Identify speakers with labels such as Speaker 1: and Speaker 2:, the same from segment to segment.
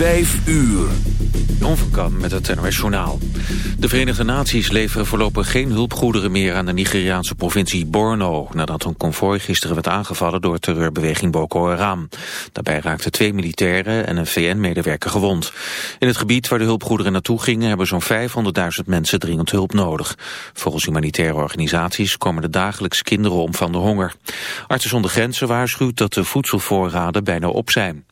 Speaker 1: Vijf uur.
Speaker 2: Jon van met het NOS Journaal. De Verenigde Naties leveren voorlopig geen hulpgoederen meer aan de Nigeriaanse provincie Borno... nadat een konvooi gisteren werd aangevallen door terreurbeweging Boko Haram. Daarbij raakten twee militairen en een VN-medewerker gewond. In het gebied waar de hulpgoederen naartoe gingen... hebben zo'n 500.000 mensen dringend hulp nodig. Volgens humanitaire organisaties komen er dagelijks kinderen om van de honger. Artsen zonder Grenzen waarschuwt dat de voedselvoorraden bijna op zijn.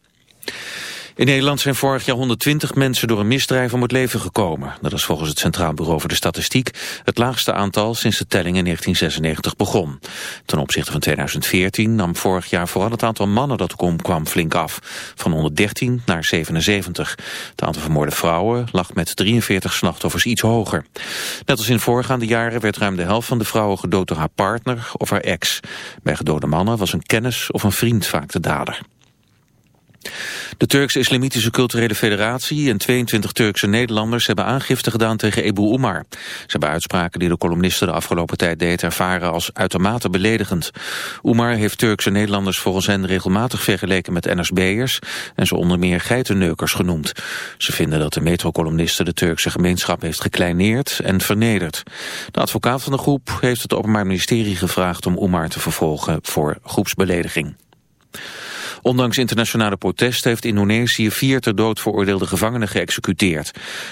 Speaker 2: In Nederland zijn vorig jaar 120 mensen door een misdrijf om het leven gekomen. Dat is volgens het Centraal Bureau voor de Statistiek het laagste aantal sinds de telling in 1996 begon. Ten opzichte van 2014 nam vorig jaar vooral het aantal mannen dat omkwam flink af. Van 113 naar 77. Het aantal vermoorde vrouwen lag met 43 slachtoffers iets hoger. Net als in voorgaande jaren werd ruim de helft van de vrouwen gedood door haar partner of haar ex. Bij gedode mannen was een kennis of een vriend vaak de dader. De Turkse Islamitische Culturele Federatie en 22 Turkse Nederlanders hebben aangifte gedaan tegen Ebu Umar. Ze hebben uitspraken die de columnisten de afgelopen tijd deed ervaren als uitermate beledigend. Umar heeft Turkse Nederlanders volgens hen regelmatig vergeleken met NSB'ers en ze onder meer geitenneukers genoemd. Ze vinden dat de metrocolumniste de Turkse gemeenschap heeft gekleineerd en vernederd. De advocaat van de groep heeft het Openbaar Ministerie gevraagd om Umar te vervolgen voor groepsbelediging. Ondanks internationale protest heeft Indonesië vier ter dood veroordeelde gevangenen geëxecuteerd.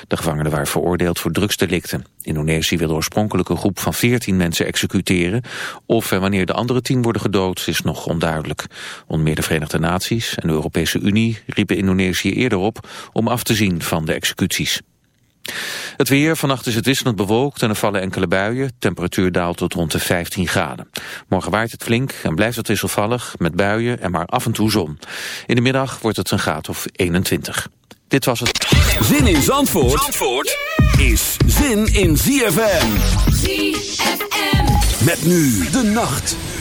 Speaker 2: De gevangenen waren veroordeeld voor drugsdelicten. Indonesië wil oorspronkelijk een groep van 14 mensen executeren. Of en wanneer de andere tien worden gedood is nog onduidelijk. Onder meer de Verenigde Naties en de Europese Unie riepen Indonesië eerder op om af te zien van de executies. Het weer, vannacht is het wisselend bewolkt en er vallen enkele buien. Temperatuur daalt tot rond de 15 graden. Morgen waait het flink en blijft het wisselvallig met buien en maar af en toe zon. In de middag wordt het een graad of 21. Dit was het.
Speaker 1: Zin in Zandvoort, Zandvoort is zin in ZFM. ZFM. Met nu de nacht.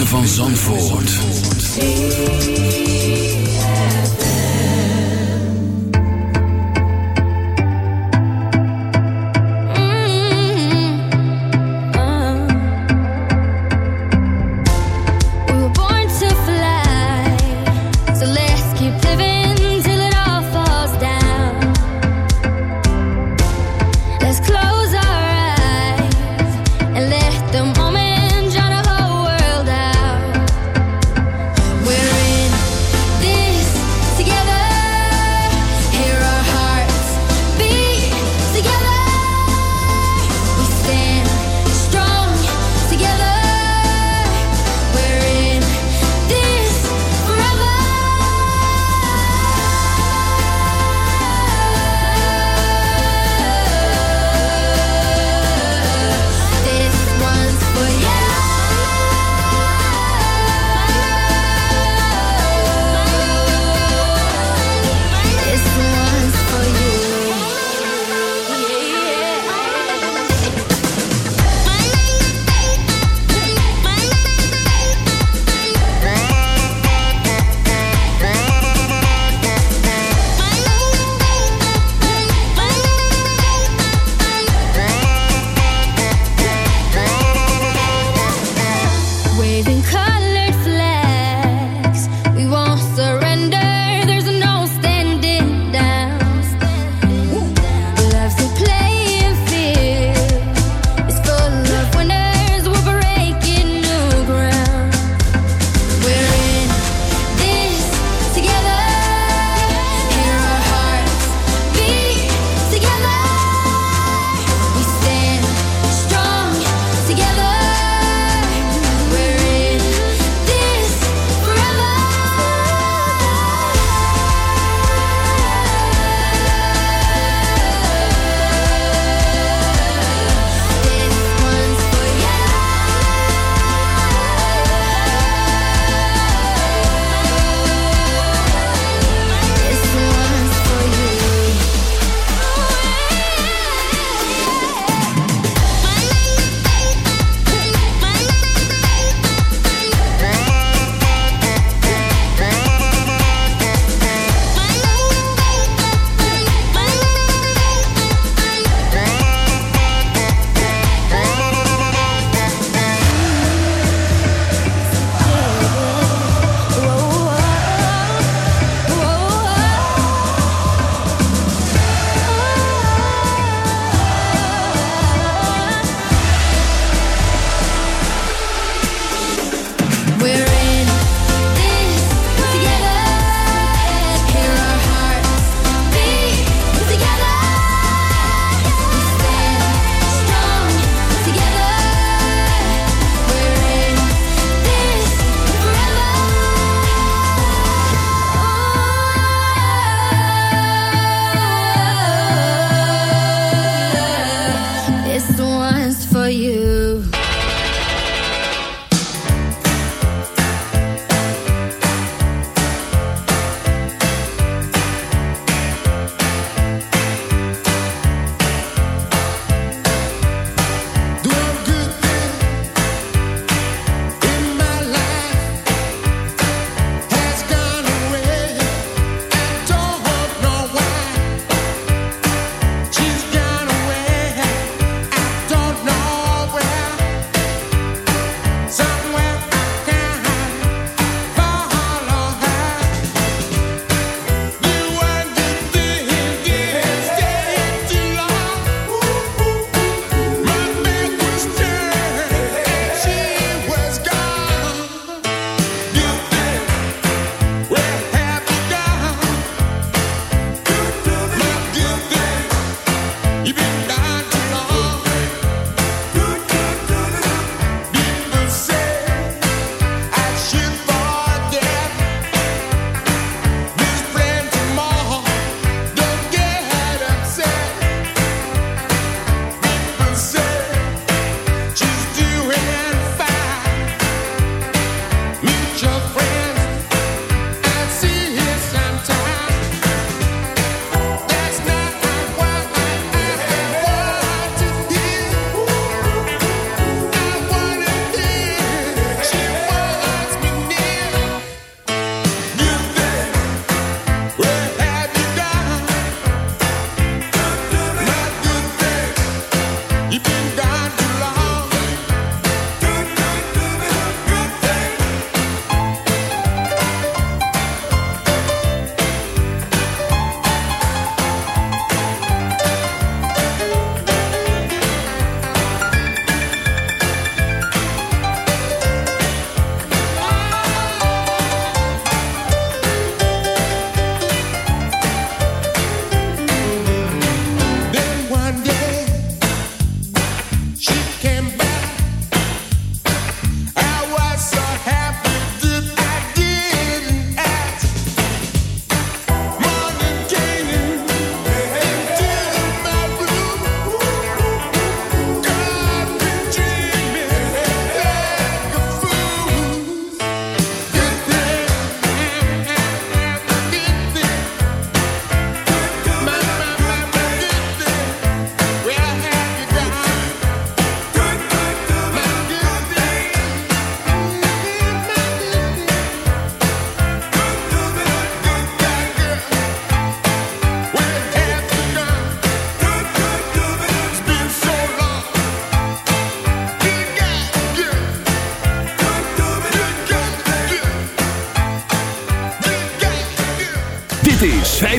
Speaker 3: Van Zandvoort.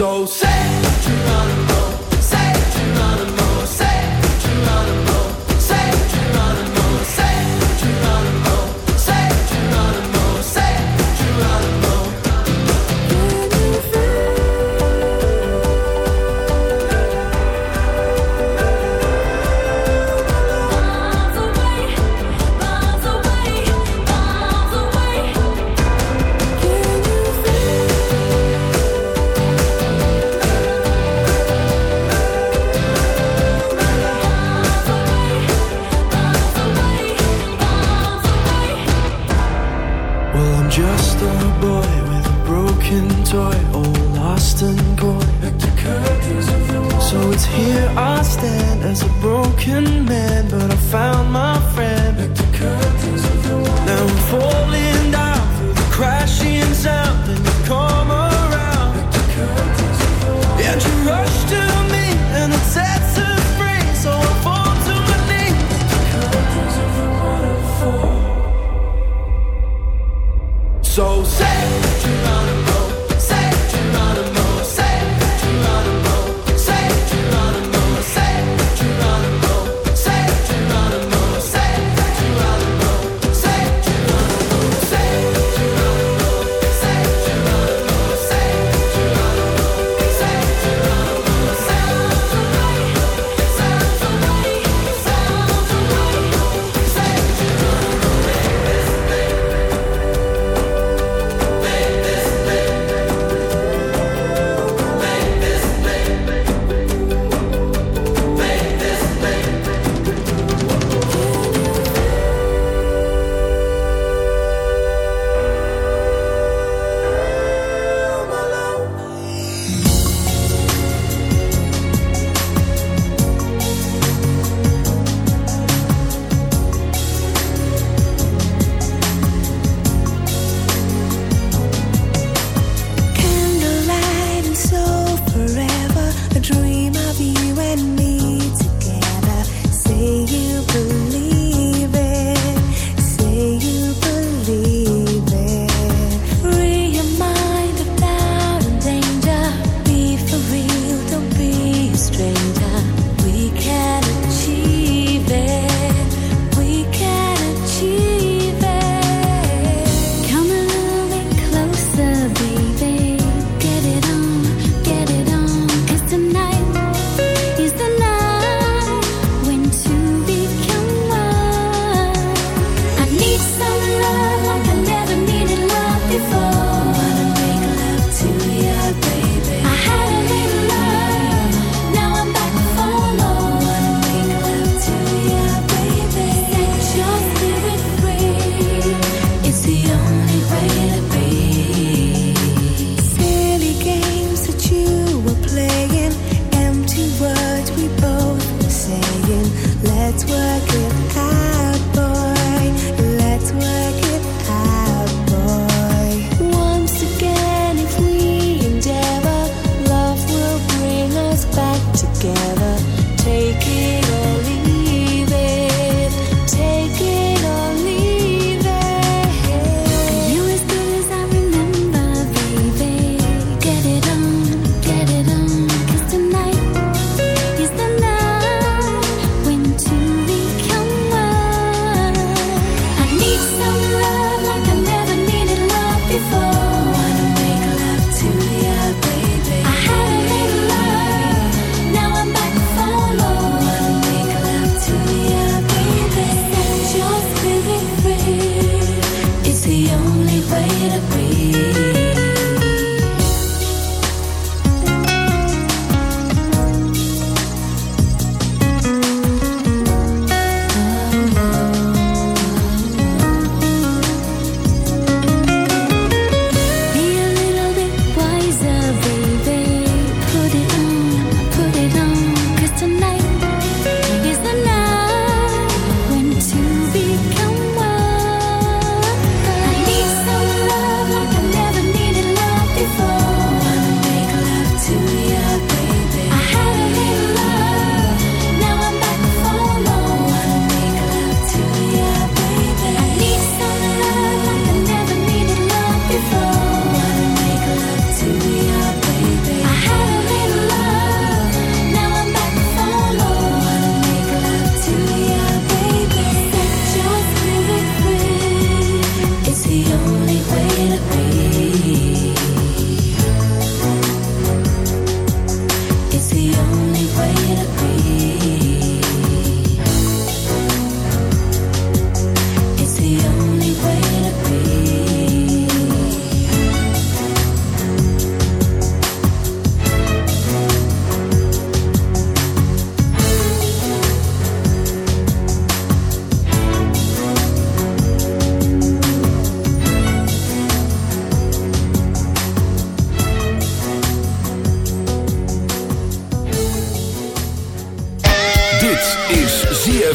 Speaker 4: So say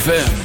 Speaker 5: ZFM.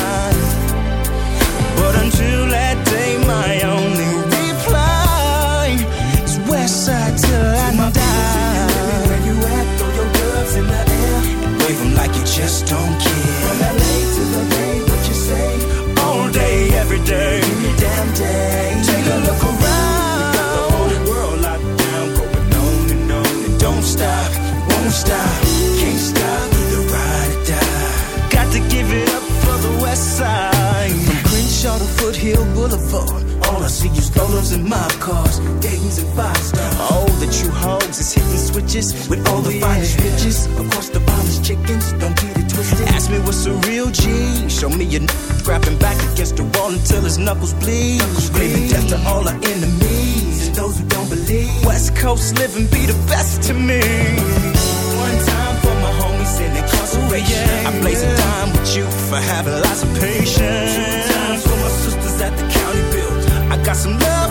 Speaker 6: Until that day, my only reply is Westside till I die. Where you at? Throw your gloves in the air and wave 'em like you just don't care. Rollers and mob cars, Dayton's and five stars. Oh, the true hogs is hitting switches with all the finest bitches. Across the finest chickens, don't get it twisted. Ask me what's a real G. Show me a n- grabbing back against the wall until his knuckles bleed. Screaming death to all our enemies and those who don't believe. West Coast living be the best to me. One time for my homies in incarceration. I blaze a dime with you for having lots of patience. Two times for my sisters at the county build. I got some love